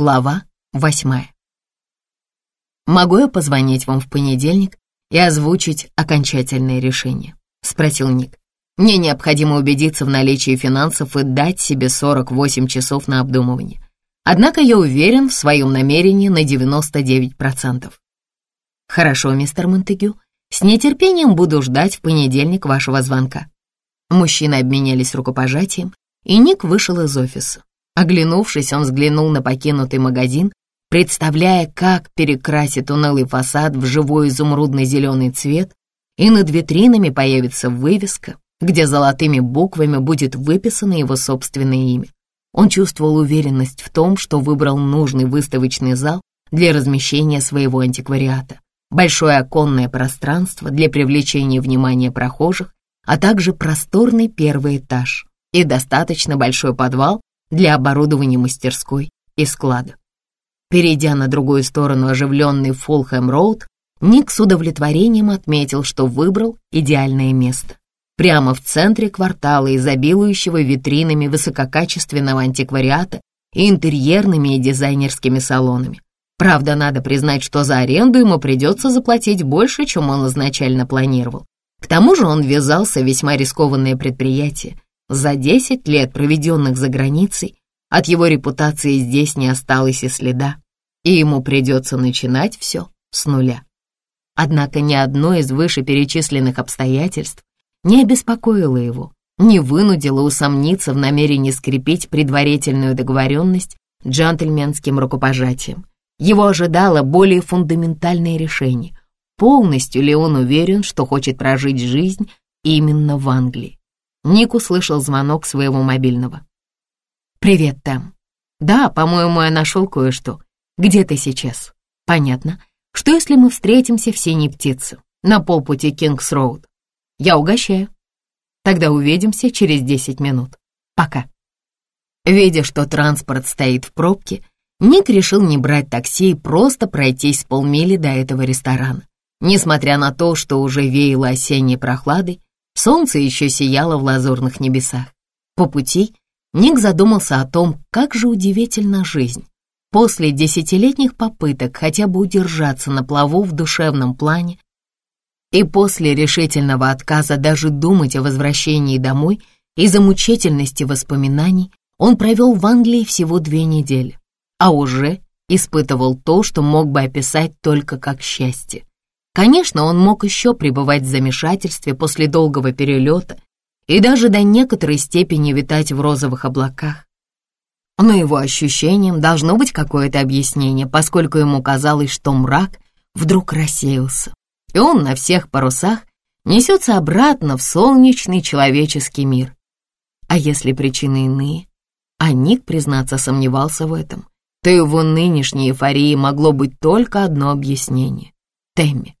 Глава восьмая. «Могу я позвонить вам в понедельник и озвучить окончательное решение?» — спросил Ник. «Мне необходимо убедиться в наличии финансов и дать себе 48 часов на обдумывание. Однако я уверен в своем намерении на 99%. Хорошо, мистер Монтегю, с нетерпением буду ждать в понедельник вашего звонка». Мужчины обменялись рукопожатием, и Ник вышел из офиса. Оглянувшись, он взглянул на покинутый магазин, представляя, как перекрасит унылый фасад в живой изумрудно-зеленый цвет, и над витринами появится вывеска, где золотыми буквами будет выписано его собственное имя. Он чувствовал уверенность в том, что выбрал нужный выставочный зал для размещения своего антиквариата, большое оконное пространство для привлечения внимания прохожих, а также просторный первый этаж и достаточно большой подвал для оборудования мастерской и склада. Перейдя на другую сторону оживленный Фулхэм-Роуд, Ник с удовлетворением отметил, что выбрал идеальное место. Прямо в центре квартала, изобилующего витринами высококачественного антиквариата и интерьерными и дизайнерскими салонами. Правда, надо признать, что за аренду ему придется заплатить больше, чем он изначально планировал. К тому же он ввязался в весьма рискованное предприятие. За 10 лет, проведенных за границей, от его репутации здесь не осталось и следа, и ему придется начинать все с нуля. Однако ни одно из вышеперечисленных обстоятельств не обеспокоило его, не вынудило усомниться в намерении скрепить предварительную договоренность джентльменским рукопожатием. Его ожидало более фундаментальное решение. Полностью ли он уверен, что хочет прожить жизнь именно в Англии? Ник услышал звонок своего мобильного. «Привет, Тэм. Да, по-моему, я нашел кое-что. Где ты сейчас? Понятно. Что если мы встретимся в «Синей птице» на полпути Кингс-Роуд? Я угощаю. Тогда увидимся через десять минут. Пока». Видя, что транспорт стоит в пробке, Ник решил не брать такси и просто пройтись полмили до этого ресторана. Несмотря на то, что уже веяло осенней прохладой, Солнце еще сияло в лазурных небесах. По пути Ник задумался о том, как же удивительна жизнь. После десятилетних попыток хотя бы удержаться на плаву в душевном плане и после решительного отказа даже думать о возвращении домой из-за мучительности воспоминаний, он провел в Англии всего две недели, а уже испытывал то, что мог бы описать только как счастье. Конечно, он мог еще пребывать в замешательстве после долгого перелета и даже до некоторой степени витать в розовых облаках. Но его ощущениям должно быть какое-то объяснение, поскольку ему казалось, что мрак вдруг рассеялся, и он на всех парусах несется обратно в солнечный человеческий мир. А если причины иные? А Ник, признаться, сомневался в этом, то его нынешней эйфории могло быть только одно объяснение — Тэмми.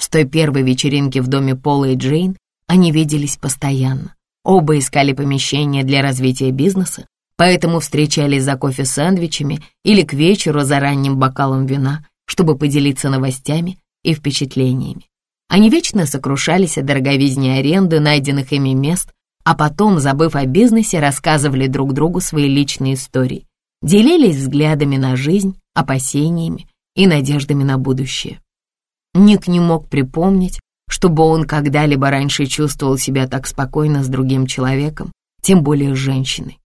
С той первой вечеринки в доме Пола и Джейн они виделись постоянно. Оба искали помещение для развития бизнеса, поэтому встречались за кофе-сэндвичами или к вечеру за ранним бокалом вина, чтобы поделиться новостями и впечатлениями. Они вечно сокрушались о дороговизне аренды найденных ими мест, а потом, забыв о бизнесе, рассказывали друг другу свои личные истории, делились взглядами на жизнь, опасениями и надеждами на будущее. Ник не мог припомнить, чтобы он когда-либо раньше чувствовал себя так спокойно с другим человеком, тем более с женщиной.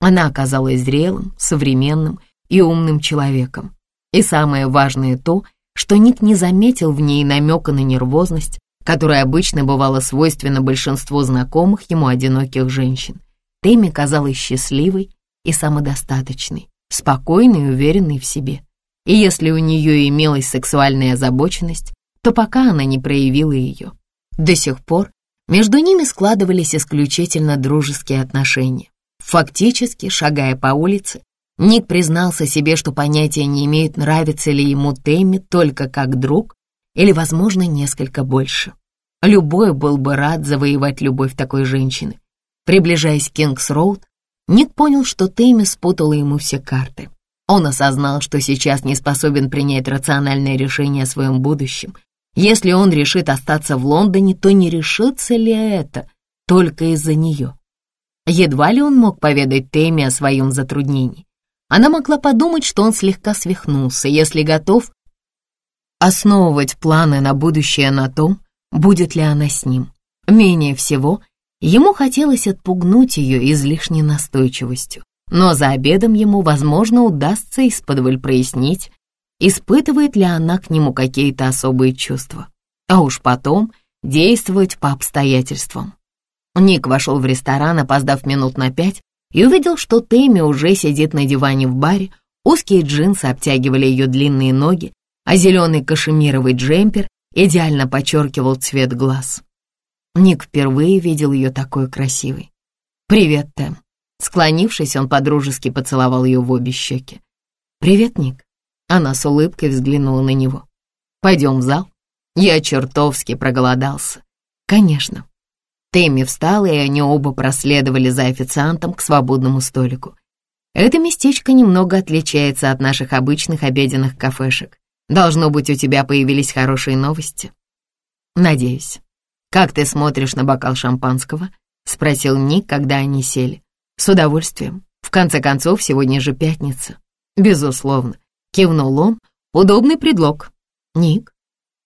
Она оказалась зрелым, современным и умным человеком. И самое важное то, что Ник не заметил в ней намека на нервозность, которая обычно бывала свойственна большинству знакомых ему одиноких женщин. Тэмми казалась счастливой и самодостаточной, спокойной и уверенной в себе. И если у нее имелась сексуальная озабоченность, то пока она не проявила ее. До сих пор между ними складывались исключительно дружеские отношения. Фактически, шагая по улице, Ник признался себе, что понятия не имеет, нравится ли ему Тэмми только как друг или, возможно, несколько больше. Любой был бы рад завоевать любовь такой женщины. Приближаясь к Кингс-Роуд, Ник понял, что Тэмми спутала ему все карты. Он осознал, что сейчас не способен принять рациональное решение о своем будущем. Если он решит остаться в Лондоне, то не решится ли это только из-за нее? Едва ли он мог поведать Тэмми о своем затруднении. она могла подумать, что он слегка свихнулся, если готов основывать планы на будущее на том, будет ли она с ним. Менее всего, ему хотелось отпугнуть ее излишней настойчивостью, но за обедом ему, возможно, удастся исподволь прояснить, испытывает ли она к нему какие-то особые чувства, а уж потом действовать по обстоятельствам. Ник вошел в ресторан, опоздав минут на пять, и увидел, что Тэмми уже сидит на диване в баре, узкие джинсы обтягивали ее длинные ноги, а зеленый кашемировый джемпер идеально подчеркивал цвет глаз. Ник впервые видел ее такой красивой. «Привет, Тэм». Склонившись, он подружески поцеловал ее в обе щеки. «Привет, Ник». Она с улыбкой взглянула на него. «Пойдем в зал?» Я чертовски проголодался. «Конечно». Тэмми встала, и они оба проследовали за официантом к свободному столику. Это местечко немного отличается от наших обычных обеденных кафешек. Должно быть, у тебя появились хорошие новости. Надеюсь. Как ты смотришь на бокал шампанского? Спросил Ник, когда они сели. С удовольствием. В конце концов, сегодня же пятница. Безусловно. Кивнул он. Удобный предлог. Ник?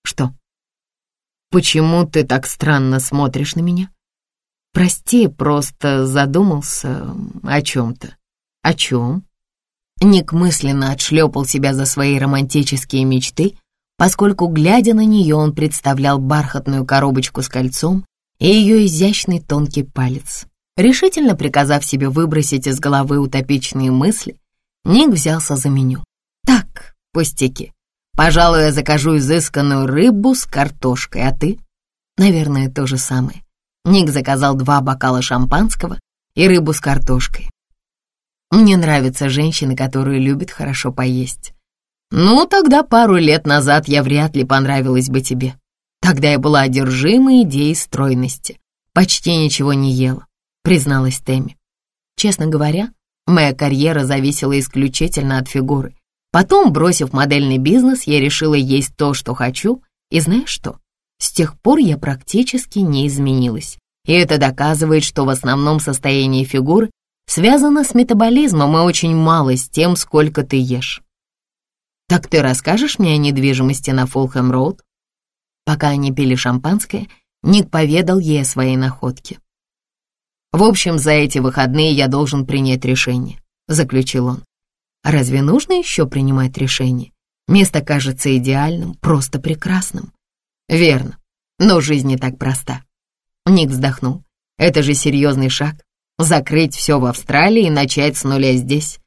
Что? Почему ты так странно смотришь на меня? Прости, просто задумался о чем-то. О чем? Ник мысленно отшлепал себя за свои романтические мечты, поскольку, глядя на нее, он представлял бархатную коробочку с кольцом и ее изящный тонкий палец. Решительно приказав себе выбросить из головы утопичные мысли, Ник взялся за меню. «Так, пустяки. Пожалуй, я закажу изысканную рыбу с картошкой, а ты?» «Наверное, то же самое». Ник заказал два бокала шампанского и рыбу с картошкой. Мне нравятся женщины, которые любят хорошо поесть. Ну, тогда пару лет назад я вряд ли понравилась бы тебе. Тогда я была одержима идеей стройности. Почти ничего не ела, призналась Тэмми. Честно говоря, моя карьера зависела исключительно от фигуры. Потом, бросив модельный бизнес, я решила есть то, что хочу, и знаешь что? С тех пор я практически не изменилась. И это доказывает, что в основном состоянии фигуры связано с метаболизмом и очень мало с тем, сколько ты ешь. Так ты расскажешь мне о недвижимости на Фулхэм-Роуд? Пока они пили шампанское, Ник поведал ей о своей находке. «В общем, за эти выходные я должен принять решение», — заключил он. «Разве нужно еще принимать решение? Место кажется идеальным, просто прекрасным». «Верно, но жизнь не так проста». Ник вздохнул. «Это же серьезный шаг закрыть все в Австралии и начать с нуля здесь.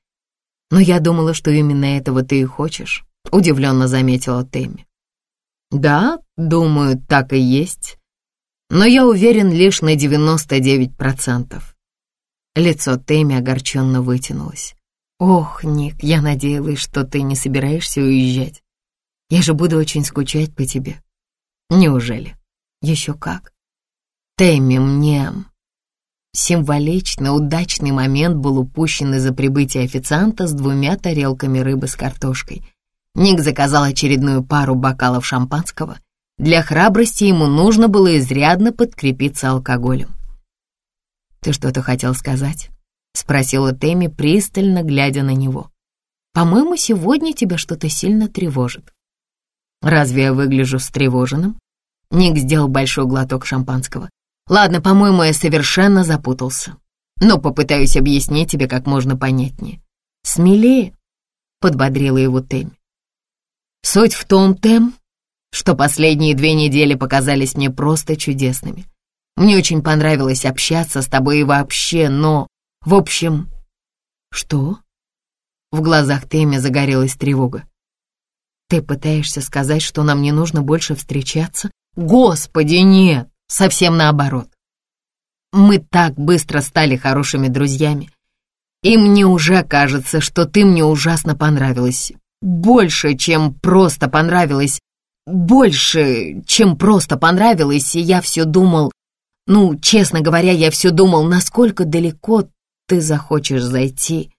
Но я думала, что именно этого ты и хочешь, удивленно заметила Тэмми. Да, думаю, так и есть. Но я уверен лишь на 99%. Лицо Тэмми огорченно вытянулось. «Ох, Ник, я надеялась, что ты не собираешься уезжать. Я же буду очень скучать по тебе». «Неужели?» «Еще как». «Тэмми, мне... Символичный, удачный момент был упущен из-за прибытия официанта с двумя тарелками рыбы с картошкой. Ник заказал очередную пару бокалов шампанского. Для храбрости ему нужно было изрядно подкрепиться алкоголем. «Ты что-то хотел сказать?» — спросила Тэмми, пристально глядя на него. «По-моему, сегодня тебя что-то сильно тревожит». «Разве я выгляжу встревоженным?» Ник сделал большой глоток шампанского. Ладно, по-моему, я совершенно запутался. Но попытаюсь объяснить тебе как можно понятнее. Смелее, подбодрила его Тэмми. Суть в том, Тэм, что последние две недели показались мне просто чудесными. Мне очень понравилось общаться с тобой и вообще, но, в общем... Что? В глазах Тэмми загорелась тревога. Ты пытаешься сказать, что нам не нужно больше встречаться? Господи, нет! Совсем наоборот. Мы так быстро стали хорошими друзьями, и мне уже кажется, что ты мне ужасно понравилась. Больше, чем просто понравилась. Больше, чем просто понравилась, и я все думал... Ну, честно говоря, я все думал, насколько далеко ты захочешь зайти.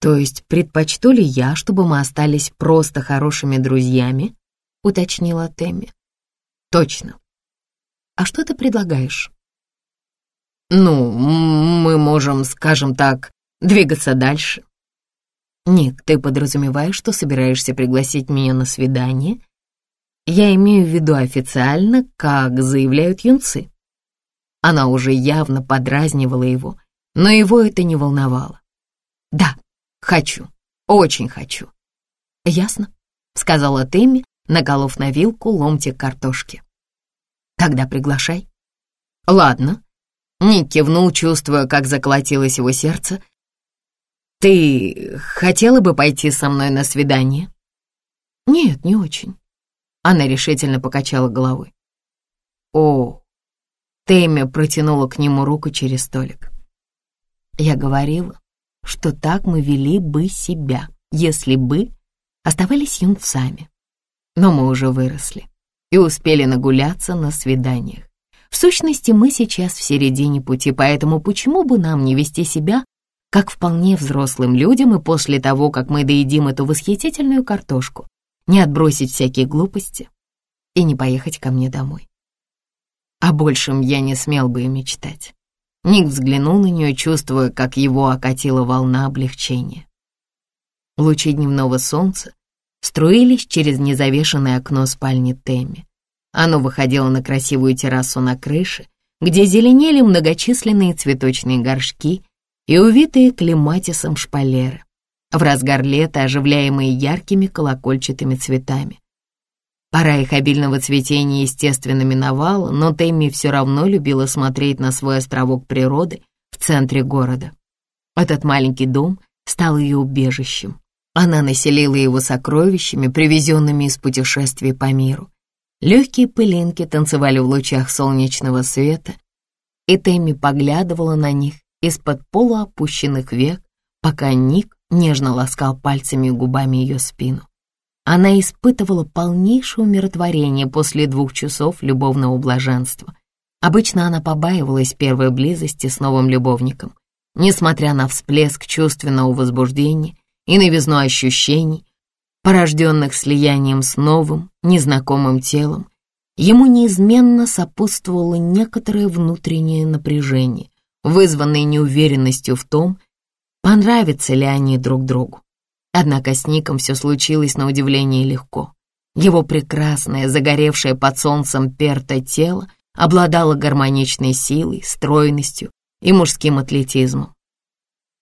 То есть предпочту ли я, чтобы мы остались просто хорошими друзьями? Уточнила Тэмми. Точно. А что ты предлагаешь? Ну, мы можем, скажем так, двигаться дальше. Ник, ты подразумеваешь, что собираешься пригласить меня на свидание? Я имею в виду официально, как заявляют юнцы. Она уже явно подразнивала его, но его это не волновало. Да, хочу, очень хочу. Ясно, сказала Тэмми, наколов на вилку ломтик картошки. Тогда приглашай. Ладно. Ник кивнул, чувствуя, как заколотилось его сердце. Ты хотела бы пойти со мной на свидание? Нет, не очень. Она решительно покачала головой. О, Тэмми протянула к нему руку через столик. Я говорила, что так мы вели бы себя, если бы оставались юнцами. Но мы уже выросли и успели нагуляться на свиданиях. В сущности, мы сейчас в середине пути, поэтому почему бы нам не вести себя как вполне взрослым людям и после того, как мы доедим эту восхитительную картошку, не отбросить всякие глупости и не поехать ко мне домой. О большем я не смел бы и мечтать. Ник взглянул на нее, чувствуя, как его окатила волна облегчения. Лучи дневного солнца струились через незавешенное окно спальни Тэмми. Оно выходило на красивую террасу на крыше, где зеленели многочисленные цветочные горшки и увитые клематисом шпалеры, в разгар лета оживляемые яркими колокольчатыми цветами. Пора их обильного цветения, естественно, миновала, но Тэмми все равно любила смотреть на свой островок природы в центре города. Этот маленький дом стал ее убежищем. Она населила его сокровищами, привезенными из путешествий по миру. Легкие пылинки танцевали в лучах солнечного света, и Тэмми поглядывала на них из-под полуопущенных век, пока Ник нежно ласкал пальцами и губами ее спину. Она испытывала полнейшее умиротворение после двух часов любовного блаженства. Обычно она побаивалась первой близости с новым любовником. Несмотря на всплеск чувственного возбуждения и новизну ощущений, порожденных слиянием с новым, незнакомым телом, ему неизменно сопутствовало некоторое внутреннее напряжение, вызванное неуверенностью в том, понравятся ли они друг другу. Однако с Ником все случилось на удивление легко. Его прекрасное, загоревшее под солнцем перто тело обладало гармоничной силой, стройностью и мужским атлетизмом.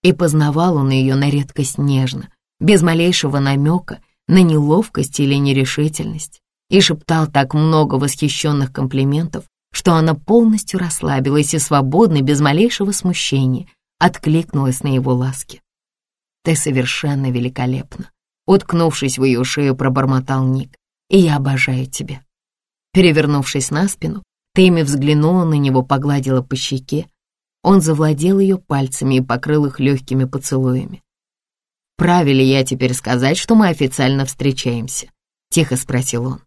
И познавал он ее на редкость нежно, без малейшего намека на неловкость или нерешительность, и шептал так много восхищенных комплиментов, что она полностью расслабилась и свободно, без малейшего смущения, откликнулась на его ласки. Ты совершенно великолепна. Уткнувшись в ее шею, пробормотал Ник. И я обожаю тебя. Перевернувшись на спину, Тэмми взглянула на него, погладила по щеке. Он завладел ее пальцами и покрыл их легкими поцелуями. «Праве ли я теперь сказать, что мы официально встречаемся?» — тихо спросил он.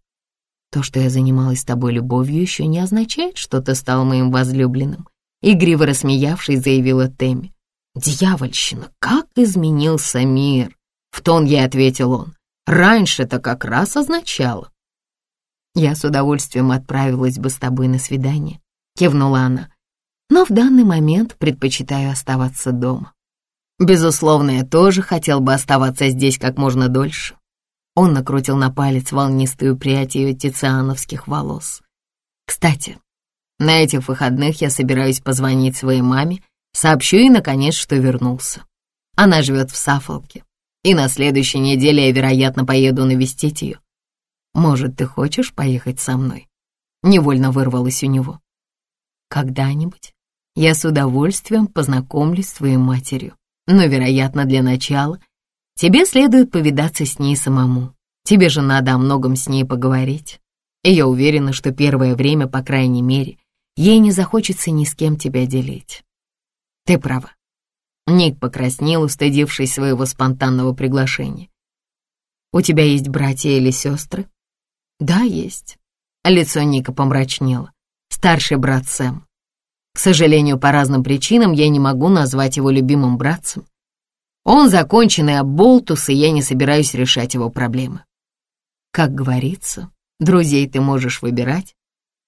«То, что я занималась тобой любовью, еще не означает, что ты стал моим возлюбленным», — игриво рассмеявшись, заявила Тэмми. «Дьявольщина, как изменился мир!» В тон ей ответил он. «Раньше-то как раз означало». «Я с удовольствием отправилась бы с тобой на свидание», — кивнула она. «Но в данный момент предпочитаю оставаться дома». «Безусловно, я тоже хотел бы оставаться здесь как можно дольше». Он накрутил на палец волнистую прядь ее тициановских волос. «Кстати, на этих выходных я собираюсь позвонить своей маме Сообщу ей, наконец, что вернулся. Она живет в Сафолке, и на следующей неделе я, вероятно, поеду навестить ее. Может, ты хочешь поехать со мной?» Невольно вырвалось у него. «Когда-нибудь я с удовольствием познакомлюсь с твоей матерью, но, вероятно, для начала тебе следует повидаться с ней самому. Тебе же надо о многом с ней поговорить. И я уверена, что первое время, по крайней мере, ей не захочется ни с кем тебя делить. Ты права. Ник покраснел, устыдившись своего спонтанного приглашения. У тебя есть братья или сестры? Да, есть. Лицо Ника помрачнело. Старший брат Сэм. К сожалению, по разным причинам я не могу назвать его любимым братцем. Он законченный оболтус, и я не собираюсь решать его проблемы. Как говорится, друзей ты можешь выбирать,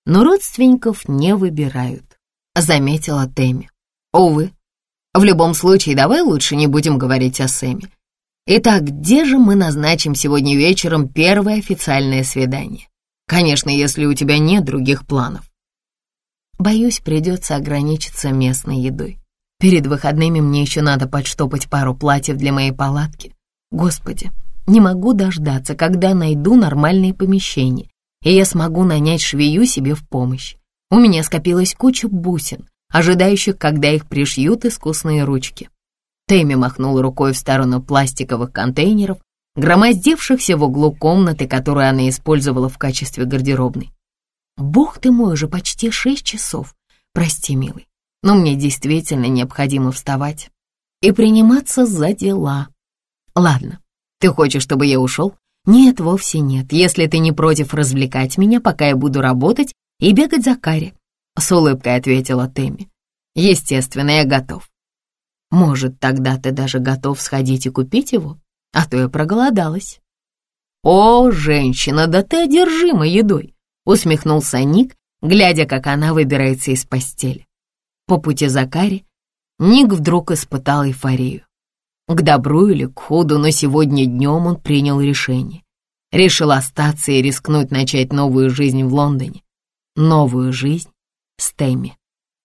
но родственников не выбирают, заметила Тэмми. Увы. В любом случае, давай лучше не будем говорить о Сэме. Итак, где же мы назначим сегодня вечером первое официальное свидание? Конечно, если у тебя нет других планов. Боюсь, придется ограничиться местной едой. Перед выходными мне еще надо подштопать пару платьев для моей палатки. Господи, не могу дождаться, когда найду нормальные помещения, и я смогу нанять швею себе в помощь. У меня скопилась куча бусин, ожидающих, когда их пришьют искусные ручки. Тэмми махнула рукой в сторону пластиковых контейнеров, громоздевшихся в углу комнаты, которую она использовала в качестве гардеробной. «Бог ты мой, уже почти шесть часов. Прости, милый, но мне действительно необходимо вставать и приниматься за дела. Ладно, ты хочешь, чтобы я ушел? Нет, вовсе нет, если ты не против развлекать меня, пока я буду работать и бегать за Карри», — с улыбкой ответила Тэмми. «Естественно, я готов. Может, тогда ты даже готов сходить и купить его? А то я проголодалась». «О, женщина, да ты одержима едой!» — усмехнулся Ник, глядя, как она выбирается из постели. По пути за Кари Ник вдруг испытал эйфорию. К добру или к худу, но сегодня днем он принял решение. Решил остаться и рискнуть начать новую жизнь в Лондоне. Новую жизнь с Тэмми.